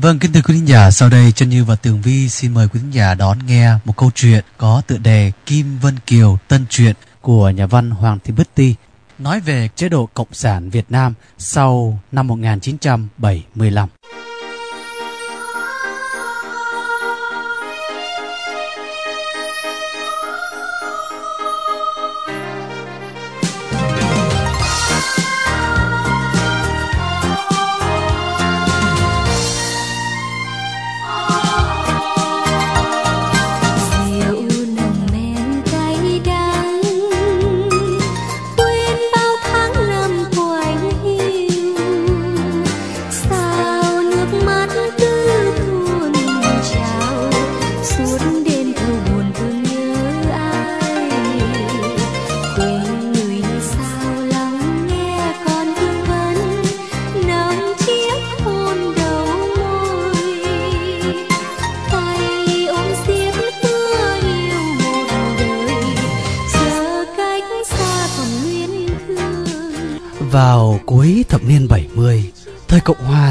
Vâng, kính thưa quý khán giả, sau đây Trân Như và Tường Vi xin mời quý khán giả đón nghe một câu chuyện có tựa đề Kim Vân Kiều Tân Truyện của nhà văn Hoàng Thị Bích Ti nói về chế độ Cộng sản Việt Nam sau năm 1975.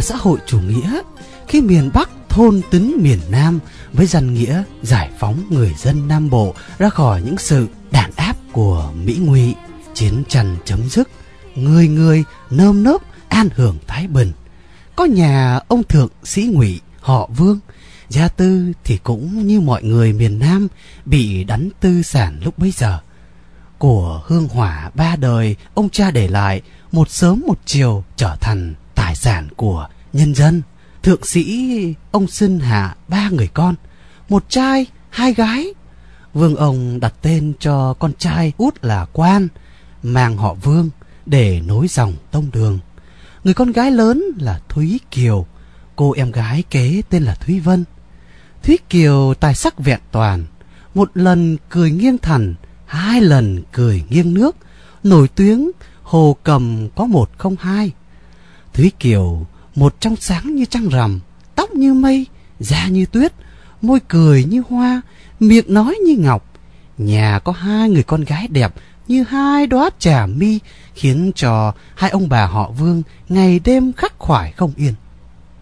Xã hội chủ nghĩa, khi miền Bắc thôn tính miền Nam với danh nghĩa giải phóng người dân Nam Bộ ra khỏi những sự đàn áp của Mỹ ngụy, chiến tranh chấm dứt, người người nơm nớp an hưởng thái bình. Có nhà ông thượng sĩ ngụy họ Vương, gia tư thì cũng như mọi người miền Nam bị đánh tư sản lúc bấy giờ của hương hỏa ba đời ông cha để lại một sớm một chiều trở thành tài sản của nhân dân, thượng sĩ ông sinh hạ ba người con, một trai, hai gái. Vương ông đặt tên cho con trai út là quan, mang họ vương, để nối dòng tông đường. Người con gái lớn là thúy kiều, cô em gái kế tên là thúy vân. Thúy kiều tài sắc vẹn toàn, một lần cười nghiêng thần, hai lần cười nghiêng nước, nổi tiếng hồ cầm có một không hai. Thúy kiều một trong sáng như trăng rằm, tóc như mây, da như tuyết, môi cười như hoa, miệng nói như ngọc. Nhà có hai người con gái đẹp như hai đóa trà mi, khiến cho hai ông bà họ vương ngày đêm khắc khoải không yên.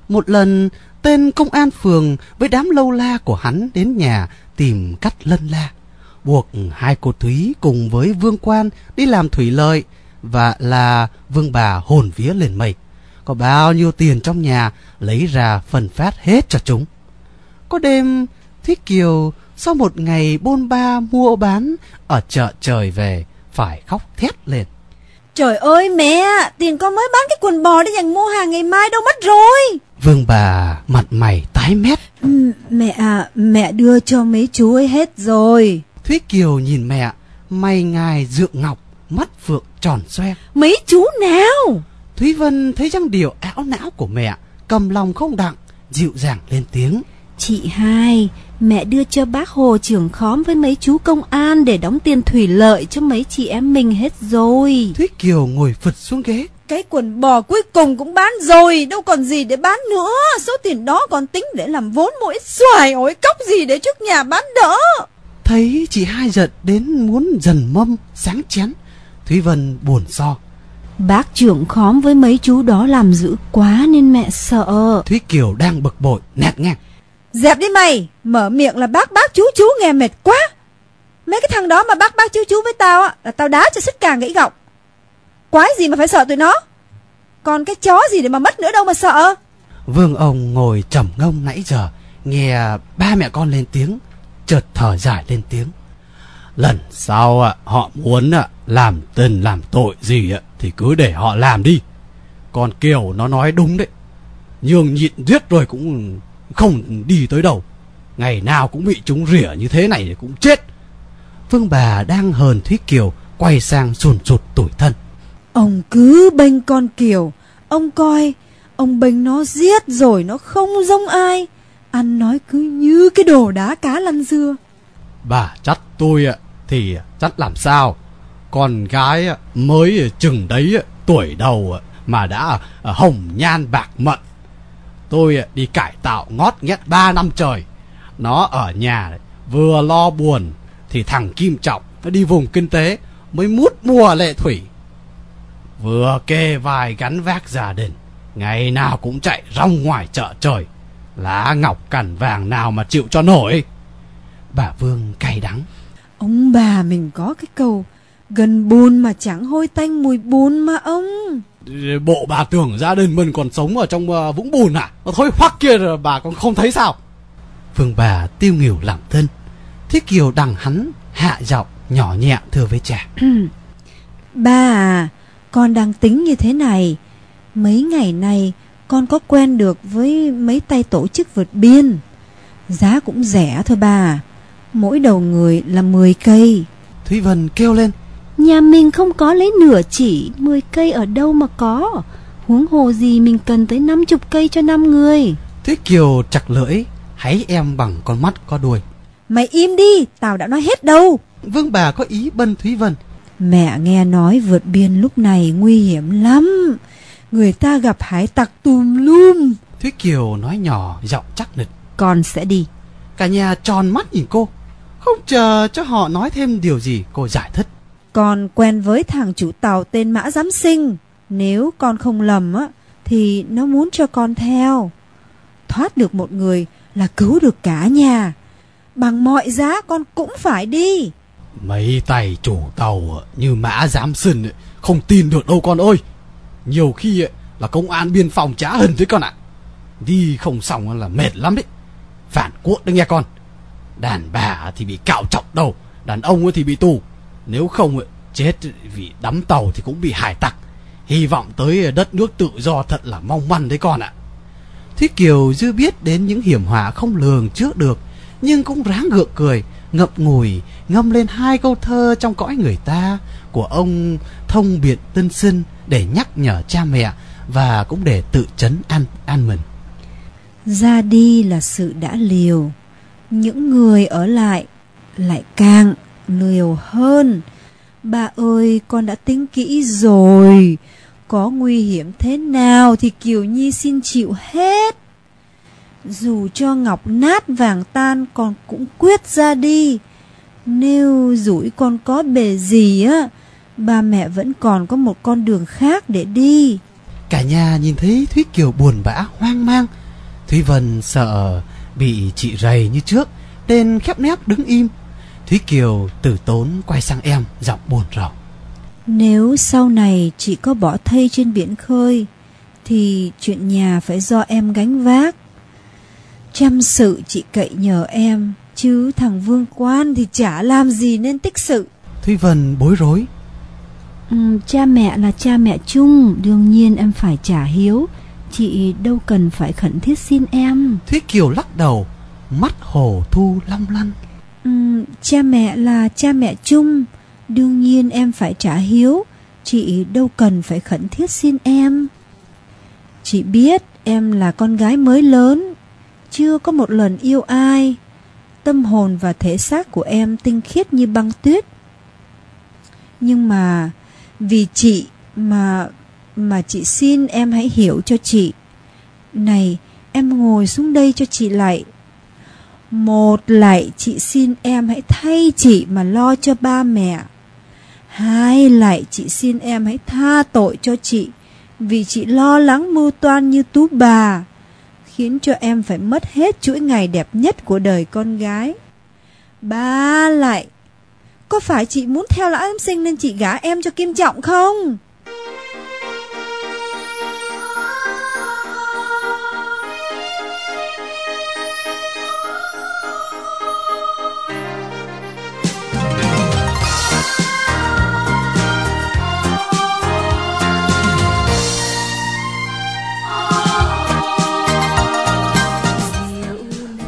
Một lần, tên công an phường với đám lâu la của hắn đến nhà tìm cách lân la, buộc hai cô thúy cùng với vương quan đi làm thủy lợi và là vương bà hồn vía lên mây có bao nhiêu tiền trong nhà lấy ra phân phát hết cho chúng có đêm thúy kiều sau một ngày bôn ba mua bán ở chợ trời về phải khóc thét lên Trời ơi mẹ, tiền con mới bán cái quần bò để dành mua hàng ngày mai đâu mất rồi. vương bà mặt mày tái mét Ừ, mẹ à, mẹ đưa cho mấy chú ấy hết rồi. thúy kiều nhìn mẹ mày ngài dượng ngọc mắt phượng tròn xoe Mấy chú nào? Thúy Vân thấy răng điều áo não của mẹ, cầm lòng không đặng, dịu dàng lên tiếng. Chị hai, mẹ đưa cho bác Hồ trưởng khóm với mấy chú công an để đóng tiền thủy lợi cho mấy chị em mình hết rồi. Thúy Kiều ngồi phật xuống ghế. Cái quần bò cuối cùng cũng bán rồi, đâu còn gì để bán nữa. Số tiền đó còn tính để làm vốn mua ít xoài ổi cốc gì để trước nhà bán đỡ. Thấy chị hai giận đến muốn dần mâm, sáng chén. Thúy Vân buồn so. Bác trưởng khóm với mấy chú đó làm dữ quá nên mẹ sợ. Thúy Kiều đang bực bội, nạt ngang. Dẹp đi mày, mở miệng là bác bác chú chú nghe mệt quá. Mấy cái thằng đó mà bác bác chú chú với tao á, là tao đá cho xích càng gãy gọng. Quái gì mà phải sợ tụi nó. Còn cái chó gì để mà mất nữa đâu mà sợ. Vương ông ngồi trầm ngông nãy giờ, nghe ba mẹ con lên tiếng, chợt thở dài lên tiếng. Lần sau họ muốn làm tình làm tội gì ạ, thì cứ để họ làm đi. Còn Kiều nó nói đúng đấy. Nhường nhịn giết rồi cũng không đi tới đâu. Ngày nào cũng bị chúng rỉa như thế này thì cũng chết. Vương bà đang hờn Thúy Kiều quay sang sùn sụt tủi thân. Ông cứ bênh con Kiều, ông coi, ông bênh nó giết rồi nó không giống ai. Ăn nói cứ như cái đồ đá cá lăn dưa. Bà chắc tôi ạ, thì chắc làm sao? Con gái mới chừng đấy tuổi đầu mà đã à, hồng nhan bạc mận. Tôi đi cải tạo ngót nghét ba năm trời. Nó ở nhà vừa lo buồn thì thằng Kim Trọng nó đi vùng kinh tế mới mút mùa lệ thủy. Vừa kê vai gắn vác gia đình, ngày nào cũng chạy rong ngoài chợ trời. Lá ngọc cằn vàng nào mà chịu cho nổi Bà Vương cay đắng Ông bà mình có cái câu Gần bùn mà chẳng hôi tanh mùi bùn mà ông. Bộ bà tưởng gia đình mình còn sống ở trong ờ, vũng bùn à? Thôi hoắc kia rồi bà còn không thấy sao? Vương bà tiêu nghỉu làm thân Thiết Kiều đằng hắn hạ giọng nhỏ nhẹ thưa với cha Ba à Con đang tính như thế này. Mấy ngày này Con có quen được với mấy tay tổ chức vượt biên. Giá cũng rẻ thôi ba à. Mỗi đầu người là 10 cây. Thúy Vân kêu lên Nhà mình không có lấy nửa chỉ 10 cây ở đâu mà có? Huống hồ gì mình cần tới 50 cây cho 5 người? Thiết Kiều chặt lưỡi Háy em bằng con mắt có đuôi. Mày im đi Tao đã nói hết đâu. Vương bà có ý bân Thúy Vân. Mẹ nghe nói vượt biên lúc này nguy hiểm lắm. Người ta gặp hải tặc tùm lum. Thúy Kiều nói nhỏ giọng chắc nịch. Con sẽ đi. Cả nhà tròn mắt nhìn cô. Không chờ cho họ nói thêm điều gì Cô giải thích con quen với thằng chủ tàu tên Mã Giám Sinh Nếu con không lầm á Thì nó muốn cho con theo Thoát được một người là cứu được cả nhà Bằng mọi giá con cũng phải đi Mấy tay chủ tàu như mã giám sinh không tin được đâu con ơi. Nhiều khi là công an biên phòng trả hình đấy con ạ. Đi không xong là mệt lắm đấy. Phản quốc đấy nghe con. Đàn bà thì bị cạo trọc đầu, đàn ông thì bị tù. Nếu không chết vì đắm tàu thì cũng bị hải tặc. Hy vọng tới đất nước tự do thật là mong manh đấy con ạ. Thúy Kiều dư biết đến những hiểm họa không lường trước được, nhưng cũng ráng gượng cười, ngậm ngùi ngâm lên hai câu thơ trong cõi người ta của ông thông biện tân sinh để nhắc nhở cha mẹ và cũng để tự chấn an an mình Ra đi là sự đã liều Những người ở lại lại càng liều hơn. Bà ơi, con đã tính kỹ rồi. Có nguy hiểm thế nào thì Kiều Nhi xin chịu hết. Dù cho ngọc nát vàng tan, con cũng quyết ra đi. Nếu rủi con có bề gì á Ba mẹ vẫn còn có một con đường khác để đi. Cả nhà nhìn thấy thúy kiều buồn bã, hoang mang. Thúy vân sợ bị chị rầy như trước, nên khép nép đứng im thúy kiều từ tốn quay sang em giọng buồn rầu. Nếu sau này chị có bỏ thây trên biển khơi Thì chuyện nhà phải do em gánh vác. Chăm sự chị cậy nhờ em Chứ thằng Vương Quan thì chả làm gì nên tích sự. Thúy vân bối rối. Ừm, Cha mẹ là cha mẹ chung Đương nhiên em phải trả hiếu. Chị đâu cần phải khẩn thiết xin em. Thúy kiều lắc đầu mắt hồ thu long lanh um, Cha mẹ là cha mẹ chung. Đương nhiên em phải trả hiếu. Chị đâu cần phải khẩn thiết xin em. Chị biết em là con gái mới lớn. Chưa có một lần yêu ai. Tâm hồn và thể xác của em tinh khiết như băng tuyết. Nhưng mà Vì chị mà Mà chị xin em hãy hiểu cho chị. Này em ngồi xuống đây cho chị lại một lại chị xin em hãy thay chị mà lo cho ba mẹ. Hai lại chị xin em hãy tha tội cho chị vì chị lo lắng mưu toan như tú bà, khiến cho em phải mất hết chuỗi ngày đẹp nhất của đời con gái. Ba lại, có phải chị muốn theo lão em sinh nên chị gả em cho Kim Trọng không?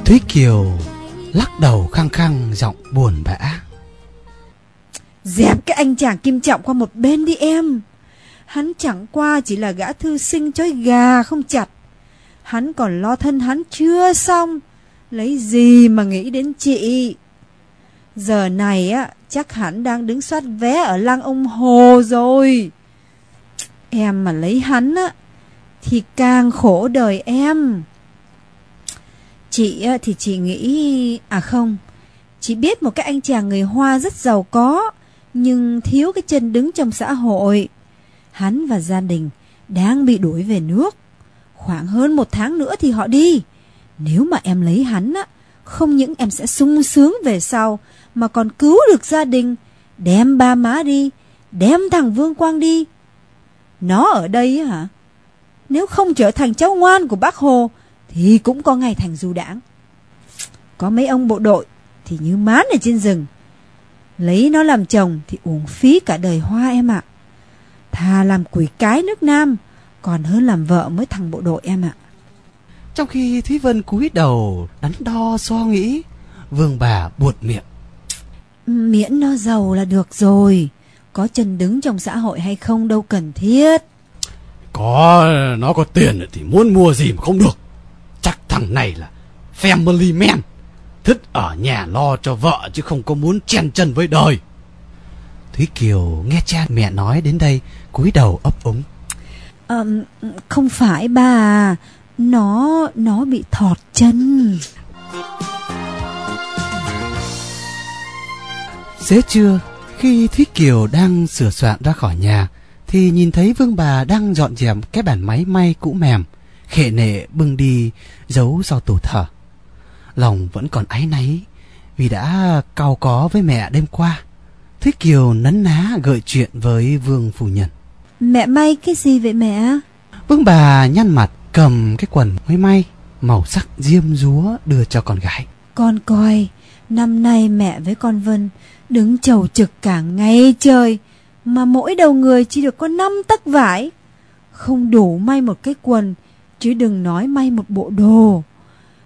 Thúy kiều lắc đầu khăng khăng giọng buồn bã Dẹp cái anh chàng Kim Trọng qua một bên đi em. Hắn chẳng qua chỉ là gã thư sinh chói gà không chặt. Hắn còn lo thân hắn chưa xong. Lấy gì mà nghĩ đến chị? Giờ này á, chắc hắn đang đứng soát vé ở lăng ông Hồ rồi. Em mà lấy hắn á, thì càng khổ đời em. Chị thì chị nghĩ... À không, chị biết một cái anh chàng người Hoa rất giàu có, nhưng thiếu cái chân đứng trong xã hội. Hắn và gia đình đang bị đuổi về nước. Khoảng hơn một tháng nữa thì họ đi. Nếu mà em lấy hắn á, không những em sẽ sung sướng về sau, mà còn cứu được gia đình, đem ba má đi, đem thằng Vương Quang đi. Nó ở đây hả? Nếu không trở thành cháu ngoan của bác Hồ, thì cũng có ngày thành du đảng. Có mấy ông bộ đội thì như mán ở trên rừng. Lấy nó làm chồng thì uổng phí cả đời hoa em ạ. Thà làm quỷ cái nước Nam, còn hơn làm vợ mới thằng bộ đội em ạ. Trong khi Thúy Vân cúi đầu đắn đo so nghĩ, Vương bà buột miệng. Miễn nó giàu là được rồi. Có chân đứng trong xã hội hay không đâu cần thiết. Có nó có tiền thì muốn mua gì mà không được. Thằng này là family man. Thích ở nhà lo cho vợ chứ không có muốn chen chân với đời. Thúy Kiều nghe cha mẹ nói đến đây, cúi đầu ấp úng. Ờm, không phải ba à. Nó, nó bị thọt chân. Xế trưa, khi Thúy Kiều đang sửa soạn ra khỏi nhà, thì nhìn thấy Vương bà đang dọn dẹp cái bàn máy may cũ mềm, khệ nệ bưng đi giấu sau tủ thờ. Lòng vẫn còn áy náy vì đã cau có với mẹ đêm qua. Thúy Kiều nấn ná gợi chuyện với Vương phu nhân. Mẹ may cái gì vậy mẹ? Vương bà nhăn mặt cầm cái quần mới may màu sắc diêm dúa đưa cho con gái. Con coi, năm nay mẹ với con Vân đứng chầu trực cả ngày trời, mà mỗi đầu người chỉ được có năm tấc vải. Không đủ may một cái quần, chứ đừng nói may một bộ đồ.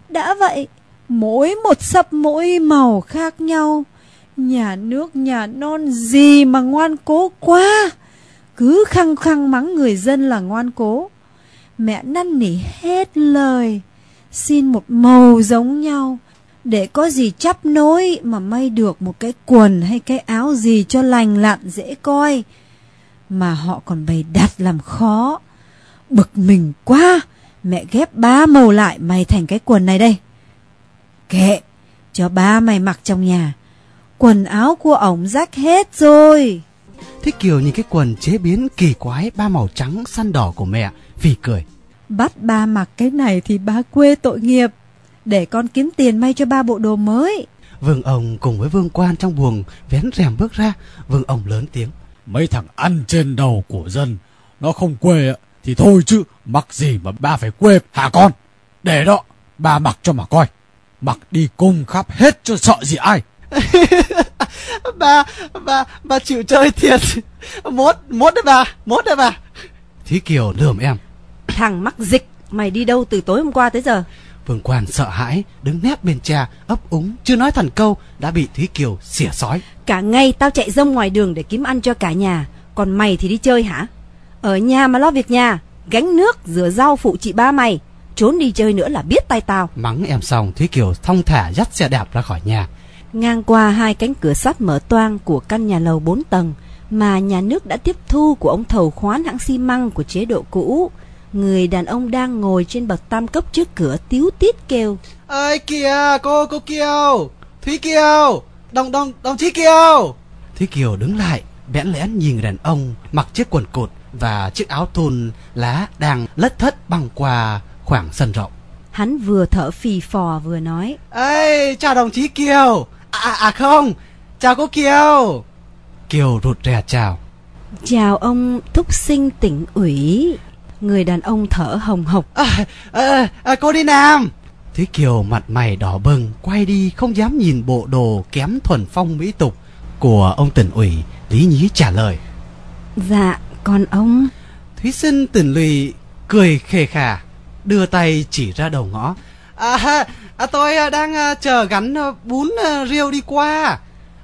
Đã vậy, mỗi một sập mỗi màu khác nhau. Nhà nước nhà non gì mà ngoan cố quá. Cứ khăng khăng mắng người dân là ngoan cố. Mẹ năn nỉ hết lời. Xin một màu giống nhau. Để có gì chắp nối mà may được một cái quần hay cái áo gì cho lành lặn dễ coi. Mà họ còn bày đặt làm khó. Bực mình quá. Mẹ ghép ba màu lại mày thành cái quần này đây. Kệ, cho ba mày mặc trong nhà. Quần áo của ổng rách hết rồi. Thích Kiều nhìn cái quần chế biến kỳ quái ba màu trắng săn đỏ của mẹ, vì cười. Bắt ba mặc cái này thì ba quê tội nghiệp. Để con kiếm tiền may cho ba bộ đồ mới. Vương ông cùng với Vương Quan trong buồng vén rèm bước ra, Vương ông lớn tiếng. Mấy thằng ăn trên đầu của dân, nó không quê ạ, thì thôi chứ, mặc gì mà ba phải quê hả con? Để đó, ba mặc cho mà coi. Mặc đi cung khắp hết cho sợ gì ai. bà, bà, bà chịu chơi thiệt. Mốt, mốt đấy bà, mốt đấy bà. Thúy Kiều lườm em. Thằng mắc dịch, mày đi đâu từ tối hôm qua tới giờ? Vương Quan sợ hãi, đứng nép bên cha, ấp úng, chưa nói thành câu, đã bị Thúy Kiều xỉa sói. Cả ngày tao chạy rông ngoài đường để kiếm ăn cho cả nhà, còn mày thì đi chơi hả? Ở nhà mà lo việc nhà, gánh nước, rửa rau phụ chị ba mày, trốn đi chơi nữa là biết tay tao. Mắng em xong, Thúy Kiều thong thả dắt xe đạp ra khỏi nhà. Ngang qua hai cánh cửa sắt mở toang của căn nhà lầu 4 tầng mà nhà nước đã tiếp thu của ông thầu khoán hãng xi măng của chế độ cũ. Người đàn ông đang ngồi trên bậc tam cấp trước cửa tiếu tít kêu. Ơi kìa, cô, cô Kiều, Thúy Kiều, đồng, đồng, đồng chí Kiều. Thúy Kiều đứng lại, bẽn lẽn nhìn người đàn ông mặc chiếc quần cột và chiếc áo thun lá đang lất thất băng qua khoảng sân rộng. Hắn vừa thở phì phò vừa nói. Ê, chào đồng chí Kiều. À, à, à không, chào cô Kiều. Kiều rụt rè chào. Chào ông thúc sinh tỉnh ủy. Người đàn ông thở hồng hộc. À, à, à, cô đi Nam. Thúy Kiều mặt mày đỏ bừng, quay đi không dám nhìn bộ đồ kém thuần phong mỹ tục của ông tỉnh ủy lý nhí trả lời. Dạ, còn ông... Thúy sinh tỉnh lùi cười khề khà, đưa tay chỉ ra đầu ngõ. À, à tôi à, đang à, chờ gắn à, bún à, riêu đi qua.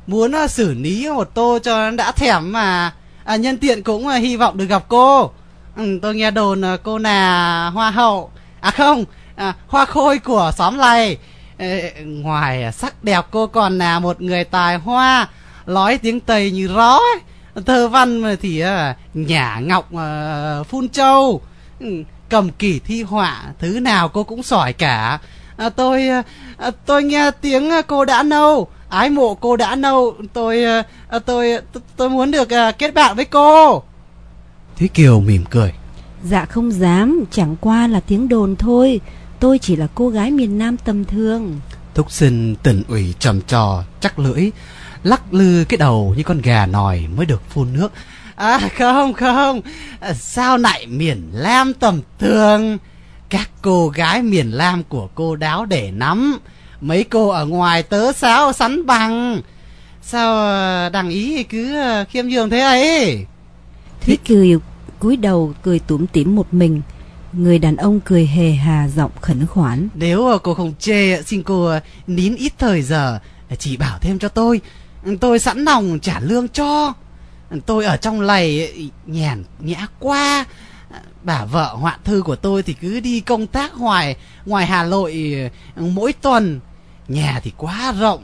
Muốn à, xử lý một tô cho đã thèm mà. À, nhân tiện cũng à, hy vọng được gặp cô. Ừ, tôi nghe đồn à, cô là hoa hậu. À không, à, hoa khôi của xóm này. Ê, ngoài sắc đẹp cô còn là một người tài hoa. Nói tiếng Tây như rõ ấy. Thơ văn mà thì à, nhả ngọc à, phun châu. Ừ, cầm kỳ thi họa thứ nào cô cũng giỏi cả à, tôi à, tôi nghe tiếng cô đã nâu ái mộ cô đã nâu tôi à, tôi tôi, tôi muốn được à, kết bạn với cô Thúy Kiều mỉm cười Dạ không dám, chẳng qua là tiếng đồn thôi. tôi chỉ là cô gái miền Nam tầm thường. Thúc sinh tỉnh ủy trầm trò chắc lưỡi lắc lư cái đầu như con gà nòi mới được phun nước. À không không. À, sao lại miền lam tầm thường? Các cô gái miền lam của cô đáo để nắm. Mấy cô ở ngoài tớ sáo sắn bằng. Sao à, đằng ý cứ à, khiêm nhường thế ấy? Thúy cười cúi đầu cười tủm tỉm một mình. Người đàn ông cười hề hà giọng khẩn khoản. nếu cô không chê xin cô nín ít thời giờ chỉ bảo thêm cho tôi tôi sẵn lòng trả lương cho. Tôi ở trong lầy nhàn nhã qua bà vợ hoạn thư của tôi thì cứ đi công tác ngoài ngoài hà nội mỗi tuần. Nhà thì quá rộng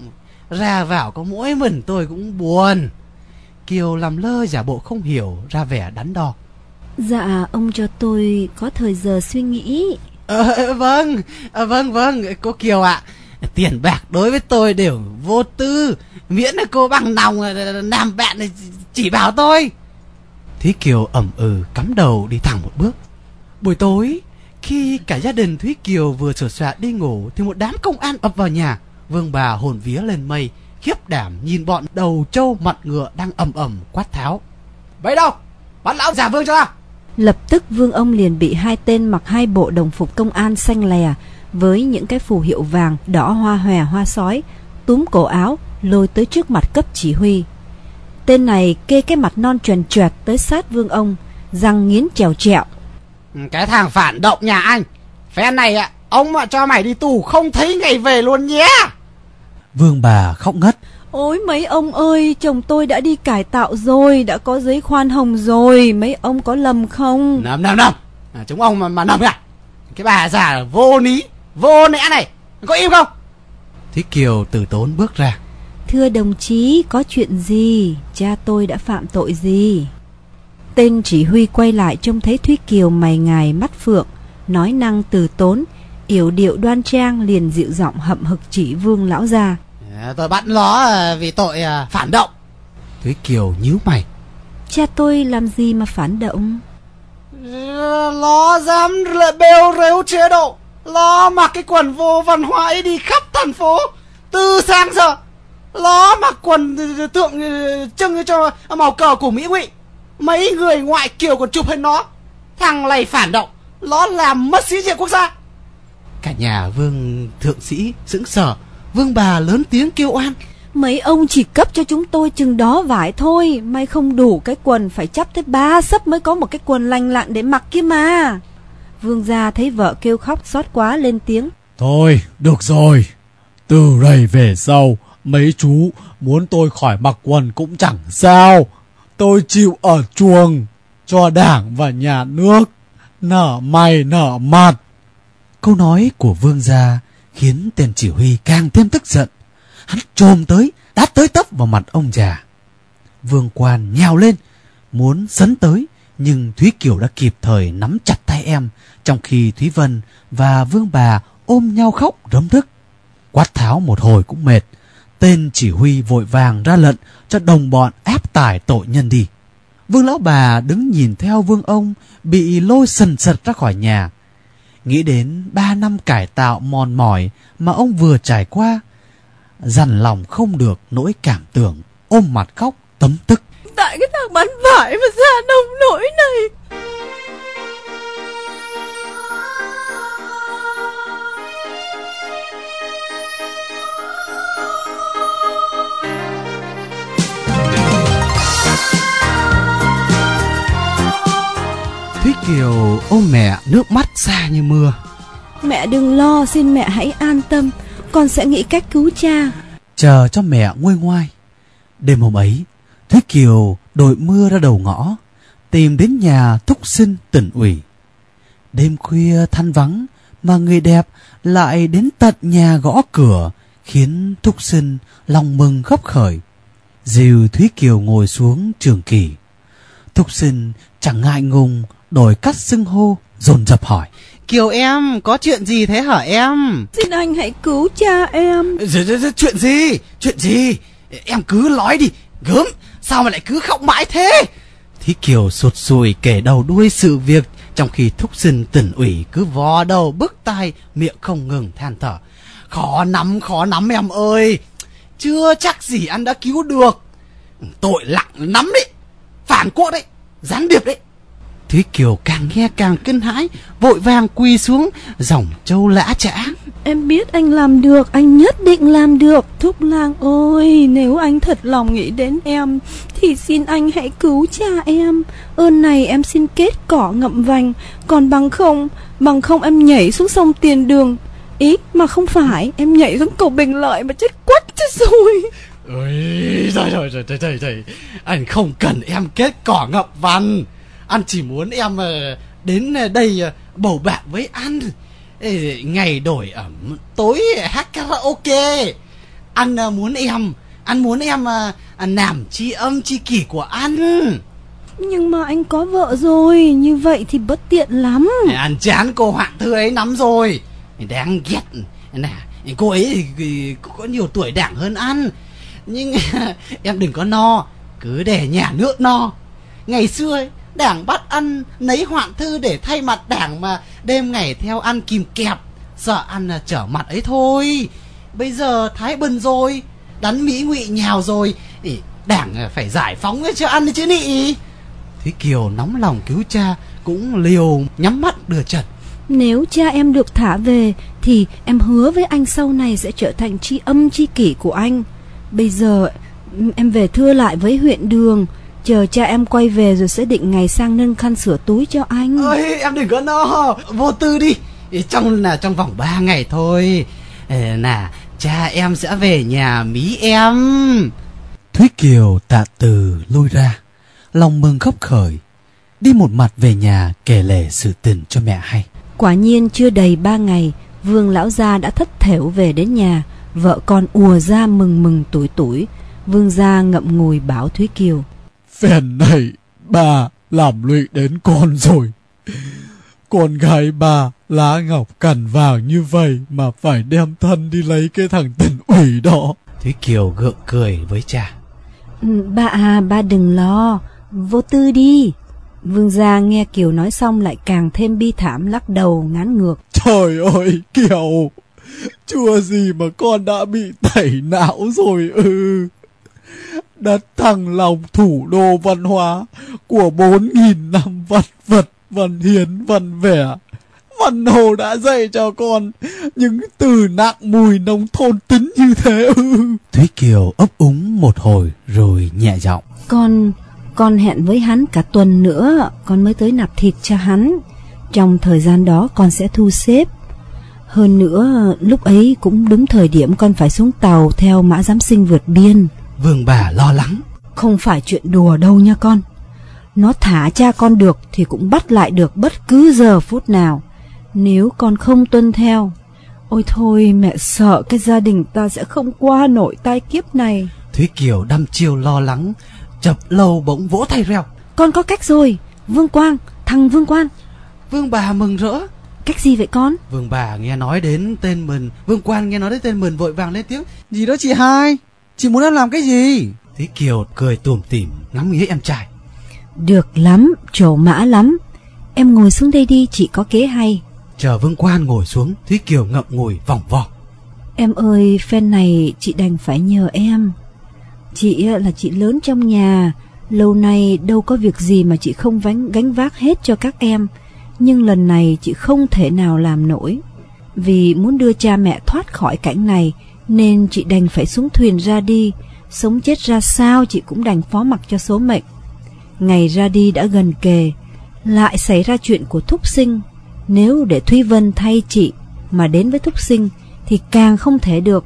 ra vào có mỗi mình tôi cũng buồn. Kiều làm lơ giả bộ không hiểu ra vẻ đắn đo. Dạ, ông cho tôi có thời giờ suy nghĩ. Ờ, vâng, ờ, vâng, vâng, cô Kiều ạ. Tiền bạc đối với tôi đều vô tư. Miễn là cô bằng lòng làm ờ, bạn chỉ bảo tôi. Thúy Kiều ẩm ừ cắm đầu đi thẳng một bước. Buổi tối, khi cả gia đình Thúy Kiều vừa sửa soạn đi ngủ thì một đám công an ập vào nhà. Vương bà hồn vía lên mây, khiếp đảm nhìn bọn đầu trâu mặt ngựa đang ầm ầm quát tháo. Vậy đâu? Bắt lão giả vương cho ta Lập tức vương ông liền bị hai tên mặc hai bộ đồng phục công an xanh lè với những cái phù hiệu vàng đỏ hoa hòe hoa sói túm cổ áo lôi tới trước mặt cấp chỉ huy. Tên này kê cái mặt non tròn trọt tới sát vương ông, răng nghiến trèo trẹo. Cái thằng phản động nhà anh Phen này ạ Ông mà cho mày đi tù không thấy ngày về luôn nhé Vương bà khóc ngất Ôi mấy ông ơi, chồng tôi đã đi cải tạo rồi, đã có giấy khoan hồng rồi, mấy ông có lầm không? Nằm nằm nằm à, Chúng ông mà, mà nằm à Cái bà già vô lý Vô nẽ này Có im không Thúy Kiều từ tốn bước ra Thưa đồng chí, có chuyện gì? Cha tôi đã phạm tội gì? Tên chỉ huy quay lại trông thấy Thúy Kiều mày ngài mắt phượng, nói năng từ tốn, yểu điệu đoan trang liền dịu giọng hậm hực chỉ vương lão gia. à, Tôi bắt nó à, vì tội à, phản động Thúy Kiều nhíu mày Cha tôi làm gì mà phản động? Nó dám lại bêu rếu chế độ Nó mặc cái quần vô văn hóa ấy đi khắp thành phố Từ sáng giờ. Nó mặc quần tượng trưng cho màu cờ của Mỹ ngụy. Mấy người ngoại kiều còn chụp hình nó. Thằng này phản động Nó làm mất sĩ diện quốc gia. Cả nhà vương thượng sĩ sững sờ Vương bà lớn tiếng kêu oan. Mấy ông chỉ cấp cho chúng tôi chừng đó vải thôi, may không đủ cái quần phải chắp tới ba sấp mới có một cái quần lành lặn để mặc kia mà. Vương gia thấy vợ kêu khóc xót quá lên tiếng. Thôi, được rồi. Từ đây về sau, mấy chú muốn tôi khỏi mặc quần cũng chẳng sao. Tôi chịu ở chuồng cho đảng và nhà nước. Nở mày nở mặt. Câu nói của vương gia khiến tên chỉ huy càng thêm tức giận. Hắn trồm tới, đát tới tấp vào mặt ông già. Vương quan nhào lên, muốn sấn tới, nhưng Thúy Kiều đã kịp thời nắm chặt tay em, trong khi Thúy Vân và Vương bà ôm nhau khóc rấm thức. Quát tháo một hồi cũng mệt, tên chỉ huy vội vàng ra lệnh cho đồng bọn áp tải tội nhân đi. Vương lão bà đứng nhìn theo vương ông bị lôi sần sật ra khỏi nhà. Nghĩ đến ba năm cải tạo mòn mỏi mà ông vừa trải qua, dằn lòng không được nỗi cảm tưởng, ôm mặt khóc tấm tức. Tại cái thằng bán vải mà ra nông nỗi này Kiều ôm mẹ nước mắt xa như mưa. Mẹ đừng lo, xin mẹ hãy an tâm, con sẽ nghĩ cách cứu cha. chờ cho mẹ nguôi ngoai. Đêm hôm ấy, Thúy Kiều đội mưa ra đầu ngõ, tìm đến nhà thúc sinh tỉnh ủy. Đêm khuya than vắng mà người đẹp lại đến tận nhà gõ cửa, khiến thúc sinh lòng mừng khóc khởi. Dìu Thúy Kiều ngồi xuống trường kỳ. Thúc sinh chẳng ngại ngùng đổi cách xưng hô, dồn dập hỏi. Kiều em, có chuyện gì thế hả em? Xin anh hãy cứu cha em. Chuyện gì? Chuyện gì? Em cứ nói đi, gớm, sao mà lại cứ khóc mãi thế? Thí Kiều sụt sùi kể đầu đuôi sự việc Trong khi thúc sinh tỉnh ủy cứ vò đầu bức tai, miệng không ngừng than thở. Khó nắm, khó nắm em ơi. Chưa chắc gì anh đã cứu được. Tội lặng lắm đấy. Phản quốc đấy. Gián điệp đấy. Thúy Kiều càng nghe càng kinh hãi, vội vàng quỳ xuống, dòng châu lã chã. Em biết anh làm được, anh nhất định làm được. Thúc lang ơi, nếu anh thật lòng nghĩ đến em, thì xin anh hãy cứu cha em. Ơn này em xin kết cỏ ngậm vành, còn bằng không, bằng không em nhảy xuống sông tiền đường. Ý mà không phải, em nhảy xuống cầu Bình Lợi mà chết quách chết rồi. Ôi, trời trời trời trời trời. Anh không cần em kết cỏ ngậm văn. Anh chỉ muốn em ờ, đến đây ờ, bầu bạn với anh. Ê, Ngày đổi ẩm, tối hát karaoke. Anh ờ, muốn em, anh muốn em ờ, làm tri âm tri kỷ của anh. Nhưng mà anh có vợ rồi, như vậy thì bất tiện lắm. Anh chán cô hoạn thư ấy lắm rồi. Đáng ghét. Nè, cô ấy thì- có nhiều tuổi đảng hơn anh. Nhưng em đừng có no, cứ để nhà nước no. Ngày xưa ấy, đảng bắt ăn lấy hoạn thư để thay mặt đảng mà đêm ngày theo ăn kìm kẹp. Sợ ăn là trở mặt ấy thôi. Bây giờ Thái bần rồi, đắn Mỹ ngụy nhào rồi. Ý, Đảng phải giải phóng cho ăn chứ nị. Thúy Kiều nóng lòng cứu cha cũng liều nhắm mắt đưa trận. Nếu cha em được thả về thì em hứa với anh sau này sẽ trở thành tri âm tri kỷ của anh. Bây giờ em về thưa lại với huyện đường, chờ cha em quay về rồi sẽ định ngày sang nâng khăn sửa túi cho anh. Ôi em đừng có no Vô tư đi Trong là trong vòng 3 ngày thôi Nà cha em sẽ về nhà Mỹ em Thúy Kiều tạ từ lui ra Lòng mừng khóc khởi Đi một mặt về nhà kể lể sự tình cho mẹ hay Quả nhiên chưa đầy ba ngày, Vương lão gia đã thất thểu về đến nhà, vợ con ùa ra mừng mừng tuổi tuổi. Vương gia ngậm ngùi bảo Thúy Kiều. Phen này bà làm lụy đến con rồi. Con gái bà lá ngọc cằn vàng như vậy mà phải đem thân đi lấy cái thằng tỉnh ủy đó. Thúy Kiều gượng cười với cha "Ừ, Ba à, ba đừng lo, vô tư đi. Vương gia nghe Kiều nói xong lại càng thêm bi thảm lắc đầu ngán ngược. Trời ơi Kiều, chưa gì mà con đã bị tẩy não rồi ư. Đất thăng lòng thủ đô văn hóa của bốn nghìn năm vật vật văn hiến văn vẻ. Văn Hồ đã dạy cho con những từ nặng mùi nông thôn tính như thế ư. Thúy Kiều ấp úng một hồi rồi nhẹ giọng Con, con hẹn với hắn cả tuần nữa, con mới tới nạp thịt cho hắn. Trong thời gian đó con sẽ thu xếp. Hơn nữa, lúc ấy cũng đúng thời điểm con phải xuống tàu theo mã giám sinh vượt biên. Vương bà lo lắng Không phải chuyện đùa đâu nha con. Nó thả cha con được thì cũng bắt lại được bất cứ giờ phút nào. Nếu con không tuân theo. Ôi thôi mẹ sợ cái gia đình ta sẽ không qua nổi tai kiếp này. Thúy Kiều đăm chiêu lo lắng Chập lâu bỗng vỗ tay reo Con có cách rồi. Vương Quang, thằng Vương Quang. Vương bà mừng rỡ Cách gì vậy con? Vương bà nghe nói đến tên mình Vương quan nghe nói đến tên mình vội vàng lên tiếng Gì đó chị hai Chị muốn em làm cái gì Thúy Kiều cười tủm tỉm ngắm nghía em trai Được lắm, trổ mã lắm. Em ngồi xuống đây đi, chị có kế hay. Chờ Vương quan ngồi xuống Thúy Kiều ngậm ngùi vòng vòng Em ơi, phen này chị đành phải nhờ em. Chị là chị lớn trong nhà, lâu nay đâu có việc gì mà chị không vánh, gánh vác hết cho các em. Nhưng lần này chị không thể nào làm nổi. Vì muốn đưa cha mẹ thoát khỏi cảnh này, nên chị đành phải xuống thuyền ra đi. Sống chết ra sao chị cũng đành phó mặc cho số mệnh. Ngày ra đi đã gần kề, lại xảy ra chuyện của thúc sinh. Nếu để Thúy Vân thay chị mà đến với thúc sinh thì càng không thể được.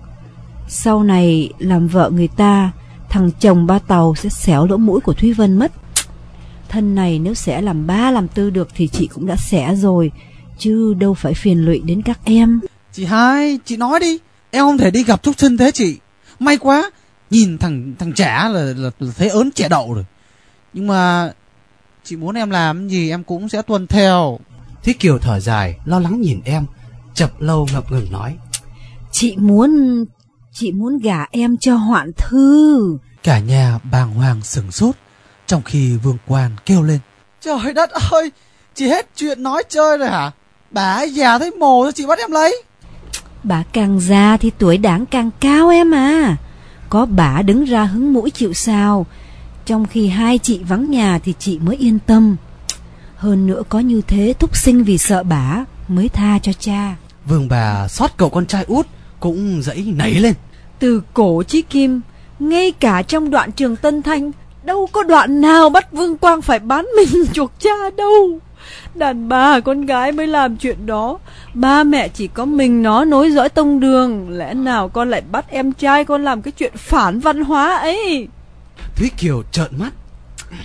Sau này làm vợ người ta, thằng chồng ba tàu sẽ xẻo lỗ mũi của Thúy Vân mất. Thân này nếu sẽ làm ba làm tư được thì chị cũng đã xẻ rồi, chứ đâu phải phiền lụy đến các em. Chị hai Chị nói đi Em không thể đi gặp Trúc Sinh thế chị May quá Nhìn thằng thằng trẻ là, là, là thấy ớn trẻ đậu rồi Nhưng mà Chị muốn em làm gì em cũng sẽ tuân theo Thúy Kiều thở dài Lo lắng nhìn em Chập lâu ngập ngừng nói Chị muốn... chị muốn gả em cho hoạn thư. Cả nhà bàng hoàng sừng sốt Trong khi vương quan kêu lên Trời đất ơi Chị hết chuyện nói chơi rồi hả? Bà ấy già thấy mồ cho chị bắt em lấy. Bà càng già thì tuổi đáng càng cao em à. Có bà đứng ra hứng mũi chịu sao. Trong khi hai chị vắng nhà thì chị mới yên tâm. Hơn nữa có như thế thúc sinh vì sợ bà mới tha cho cha. Vương bà xót cậu con trai út cũng dãy nảy lên. Từ cổ chí kim, ngay cả trong đoạn trường Tân Thanh, đâu có đoạn nào bắt Vương Quang phải bán mình chuộc cha đâu. Đàn bà con gái mới làm chuyện đó. Ba mẹ chỉ có mình nó nối dõi tông đường. Lẽ nào con lại bắt em trai con làm cái chuyện phản văn hóa ấy? Thúy Kiều trợn mắt.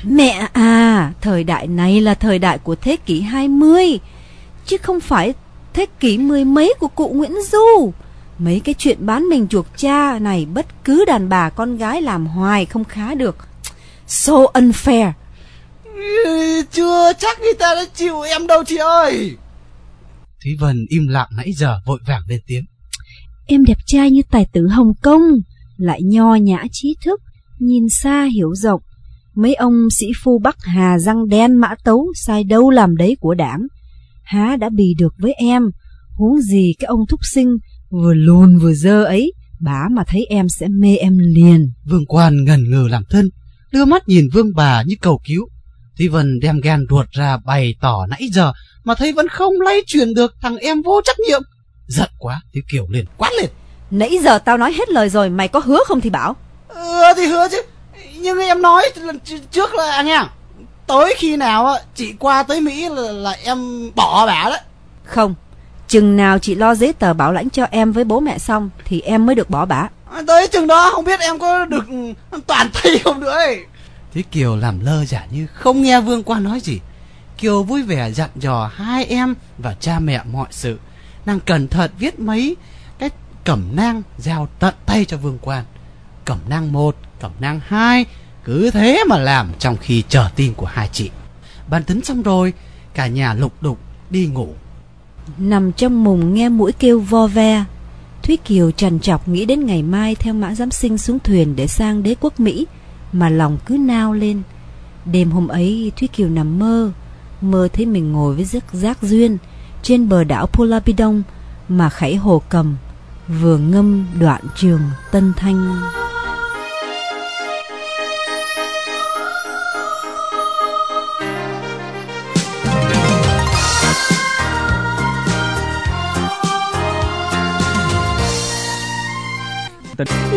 Mẹ à, thời đại này là thời đại của thế kỷ 20 Chứ không phải thế kỷ mười mấy của cụ Nguyễn Du. Mấy cái chuyện bán mình chuộc cha này bất cứ đàn bà con gái làm hoài không khá được. So unfair Chưa chắc người ta đã chịu em đâu chị ơi. Thúy Vân im lặng nãy giờ vội vàng lên tiếng. Em đẹp trai như tài tử Hồng Kông Lại nho nhã trí thức Nhìn xa hiểu rộng Mấy ông sĩ phu Bắc Hà răng đen mã tấu Sai đâu làm đấy của đảng Há đã bì được với em Huống gì cái ông thúc sinh Vừa lùn vừa dơ ấy Bá mà thấy em sẽ mê em liền Vương Quan ngần ngừ làm thân, đưa mắt nhìn Vương bà như cầu cứu. Thúy Vân đem gan ruột ra bày tỏ nãy giờ mà thấy vẫn không lay chuyển được thằng em vô trách nhiệm. Giận quá, Thúy Kiều liền quát lên. Nãy giờ tao nói hết lời rồi Mày có hứa không thì bảo Ừ thì hứa chứ. Nhưng em nói lần trước là nha. Tới khi nào chị qua tới Mỹ là, là em bỏ bà đấy. Không Chừng nào chị lo giấy tờ bảo lãnh cho em với bố mẹ xong Thì em mới được bỏ bả Tới chừng đó không biết em có được toàn tay không nữa ấy. Thúy Kiều làm lơ giả như không nghe Vương Quan nói gì. Kiều vui vẻ dặn dò hai em và cha mẹ mọi sự. Nàng cẩn thận viết mấy cái cẩm nang giao tận tay cho Vương Quan. Cẩm nang một, cẩm nang hai, cứ thế mà làm trong khi chờ tin của hai chị. Bàn tính xong rồi, cả nhà lục đục đi ngủ. Nằm trong mùng nghe mũi kêu vo ve Thúy Kiều trằn trọc nghĩ đến ngày mai Theo mã giám sinh xuống thuyền để sang đế quốc Mỹ mà lòng cứ nao lên. Đêm hôm ấy Thúy Kiều nằm mơ Mơ thấy mình ngồi với giấc giác duyên Trên bờ đảo Polapidong Mà khảy hồ cầm Vừa ngâm đoạn trường Tân Thanh.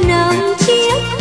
Năm chiếc